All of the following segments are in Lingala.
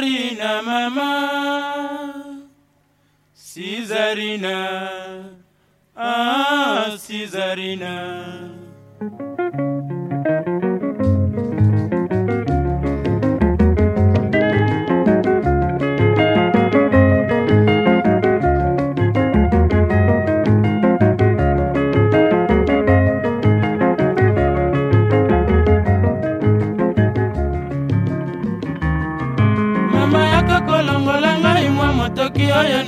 Caesarina, Mama, Caesarina, ah, Caesarina.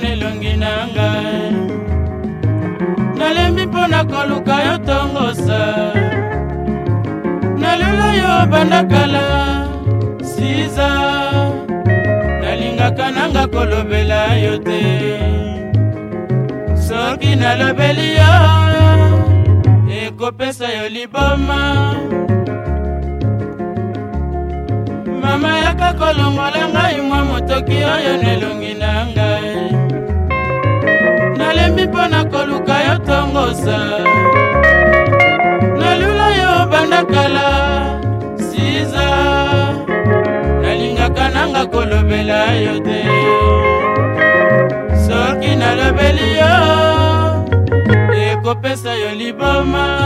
na elongi na ngai nalembi mpo na koluka yo tongosa nalelo yo obanda kala siza nalingaka nanga kolobela yo te soki nalobeli yo ekopesa yo liboma mama yaka kolongola ngai mwa motoki oyo nelongi na ngai kosa nalula yo banda kala siza nalingaka nanga kolobela yo te soki nalobeli yo ekopesa yo liboma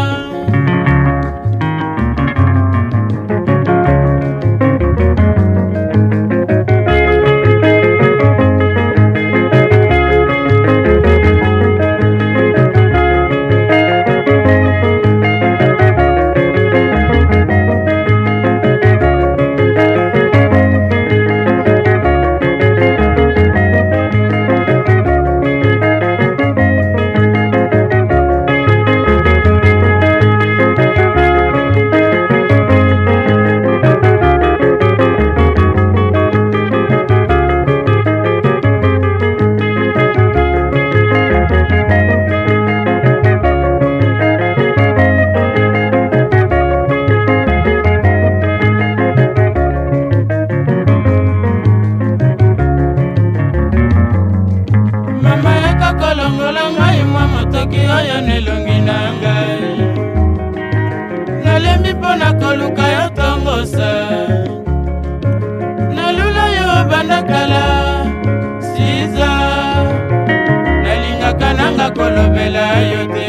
nakolobela yo te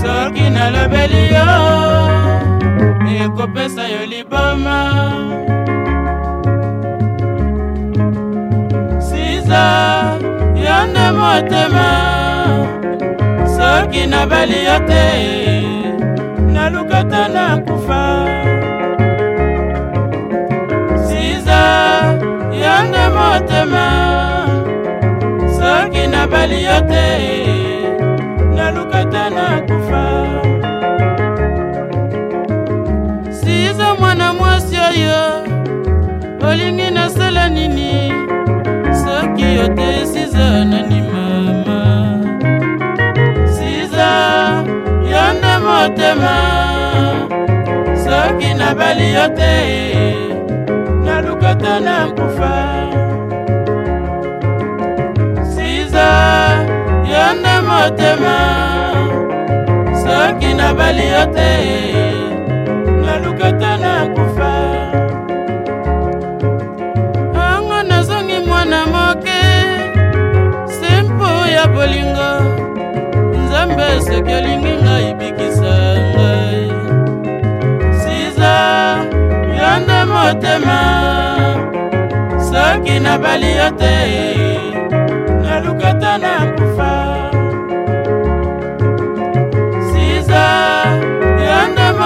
soki nalobeli yo ekopesa yo liboma siza yo nde motema soki nabali yo te naluka ta nakufa nabali yo te naluka te nakufa siza mwana mwasi oyo olingi nasala nini soki yo te siza nani mama siza yo nde motema soki nabali yo te naluka te nakufa motema soki nabali yo te nalukata nakufa ango nazongi mwana moke simpu ya bolingo nzambe soki olingi ngai bikisa ngai siza yo nde motema soki nabali yo te nalukata na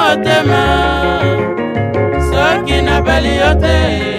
motema soki nabali yo te